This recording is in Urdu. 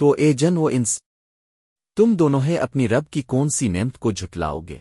تو اے جن و انس، تم دونوں ہے اپنی رب کی کون سی نعمت کو جھٹلاؤ گے؟